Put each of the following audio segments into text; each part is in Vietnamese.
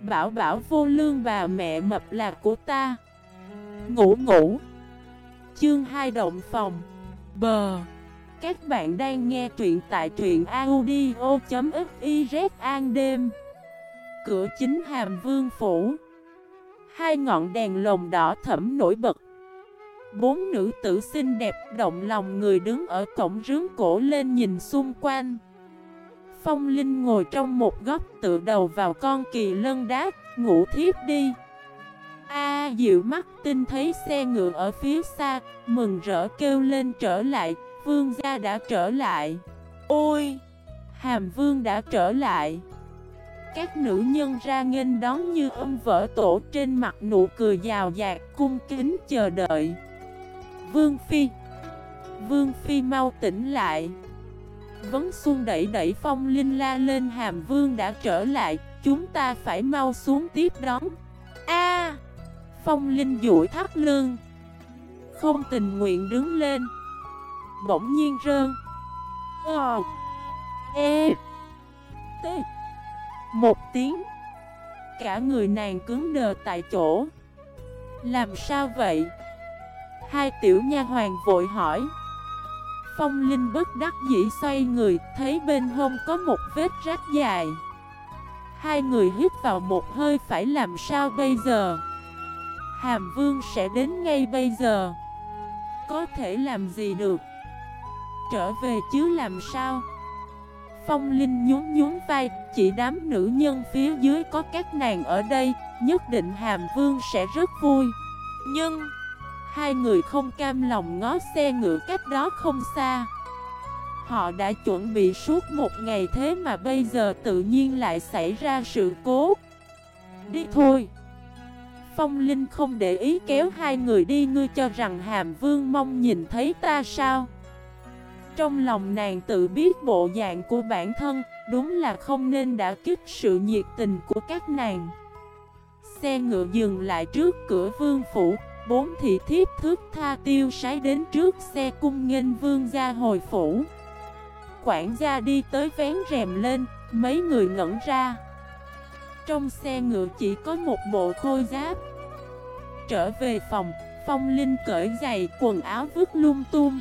Bảo bảo vô lương bà mẹ mập là của ta. Ngủ ngủ. Chương 2 động phòng. Bờ Các bạn đang nghe truyện tại truyện audio.xyz an đêm. Cửa chính hàm vương phủ. Hai ngọn đèn lồng đỏ thẫm nổi bật. Bốn nữ tử xinh đẹp động lòng người đứng ở cổng rướng cổ lên nhìn xung quanh. Phong Linh ngồi trong một góc tự đầu vào con kỳ lân đá, ngủ thiếp đi. A dịu mắt tinh thấy xe ngựa ở phía xa, mừng rỡ kêu lên trở lại, vương gia đã trở lại. Ôi! Hàm vương đã trở lại. Các nữ nhân ra nghênh đón như âm vỡ tổ trên mặt nụ cười giàu dạt cung kính chờ đợi. Vương Phi Vương Phi mau tỉnh lại Vấn Xuân đẩy đẩy phong linh la lên, hàm vương đã trở lại, Chúng ta phải mau xuống tiếp đón. A! Phong linh duỗi thắt lưng, Không tình nguyện đứng lên, Bỗng nhiên rơn. Ờ E! T! Một tiếng, Cả người nàng cứng đờ tại chỗ. Làm sao vậy? Hai tiểu nha hoàng vội hỏi. Phong Linh bất đắc dĩ xoay người, thấy bên hông có một vết rách dài. Hai người hít vào một hơi phải làm sao bây giờ? Hàm Vương sẽ đến ngay bây giờ. Có thể làm gì được? Trở về chứ làm sao? Phong Linh nhún nhún vai, chỉ đám nữ nhân phía dưới có các nàng ở đây, nhất định Hàm Vương sẽ rất vui. Nhưng... Hai người không cam lòng ngó xe ngựa cách đó không xa. Họ đã chuẩn bị suốt một ngày thế mà bây giờ tự nhiên lại xảy ra sự cố. Đi thôi. Phong Linh không để ý kéo hai người đi, Ngươi cho rằng Hàm Vương mong nhìn thấy ta sao? Trong lòng nàng tự biết bộ dạng của bản thân, Đúng là không nên đã kích sự nhiệt tình của các nàng. Xe ngựa dừng lại trước cửa vương phủ. Bốn thị thiếp thước tha tiêu sái đến trước xe cung nghênh vương gia hồi phủ. Quản gia đi tới vén rèm lên, mấy người ngẩn ra. Trong xe ngựa chỉ có một bộ khôi giáp. Trở về phòng, Phong Linh cởi giày quần áo vứt lung tung.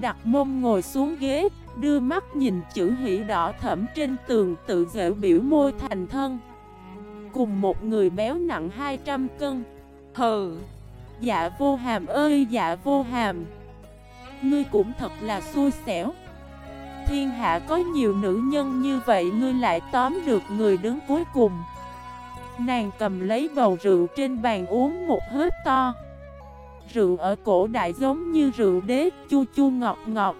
Đặt mông ngồi xuống ghế, đưa mắt nhìn chữ hỷ đỏ thẫm trên tường tự dễ biểu môi thành thân. Cùng một người béo nặng 200 cân. Hừ. Dạ vô hàm ơi dạ vô hàm. Ngươi cũng thật là xui xẻo. Thiên hạ có nhiều nữ nhân như vậy, Ngươi lại tóm được người đứng cuối cùng. Nàng cầm lấy bầu rượu trên bàn uống một hớp to. Rượu ở cổ đại giống như rượu đế chua chua ngọt ngọt.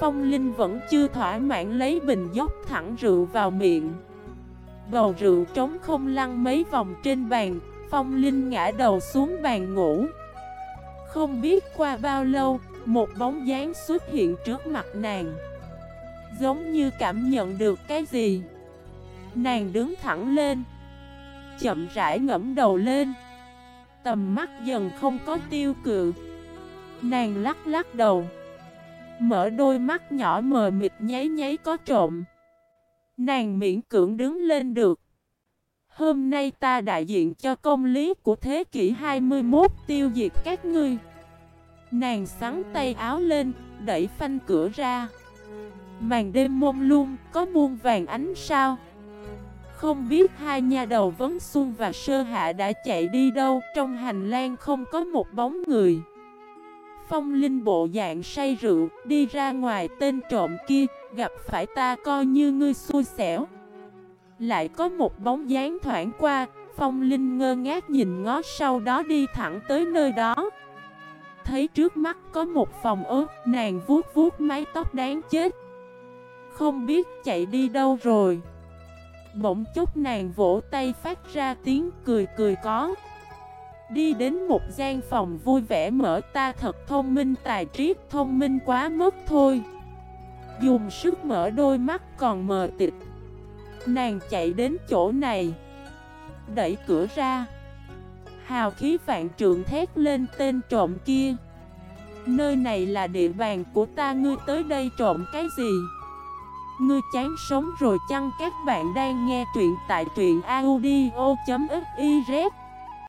Phong Linh vẫn chưa thỏa mãn lấy bình dốc thẳng rượu vào miệng. Bầu rượu trống không lăn mấy vòng trên bàn. Phong Linh ngã đầu xuống bàn ngủ. Không biết qua bao lâu, Một bóng dáng xuất hiện trước mặt nàng. Giống như cảm nhận được cái gì. Nàng đứng thẳng lên, Chậm rãi ngẫm đầu lên. Tầm mắt dần không có tiêu cự. Nàng lắc lắc đầu, Mở đôi mắt nhỏ mờ mịt nháy nháy có trộm. Nàng miễn cưỡng đứng lên được. Hôm nay ta đại diện cho công lý của thế kỷ 21 tiêu diệt các ngươi. Nàng sắn tay áo lên, đẩy phanh cửa ra. Màn đêm mông lung, có muôn vàng ánh sao. Không biết hai nhà đầu vấn xuân và sơ hạ đã chạy đi đâu Trong hành lang không có một bóng người. Phong linh bộ dạng say rượu, đi ra ngoài tên trộm kia Gặp phải ta coi như ngươi xui xẻo lại có một bóng dáng thoảng qua, Phong Linh ngơ ngác nhìn ngó sau đó đi thẳng tới nơi đó. Thấy trước mắt có một phòng ớt Nàng vuốt vuốt mái tóc đáng chết. Không biết chạy đi đâu rồi. Bỗng chốc nàng vỗ tay phát ra tiếng cười cười có. Đi đến một gian phòng vui vẻ mở ta thật thông minh, tài trí thông minh quá mất thôi. Dùng sức mở đôi mắt còn mờ tịch Nàng chạy đến chỗ này. Đẩy cửa ra. Hào khí vạn trượng thét lên tên trộm kia. Nơi này là địa bàn của ta, ngươi tới đây trộm cái gì? Ngươi chán sống rồi chăng? Các bạn đang nghe truyện tại truyện audio.fif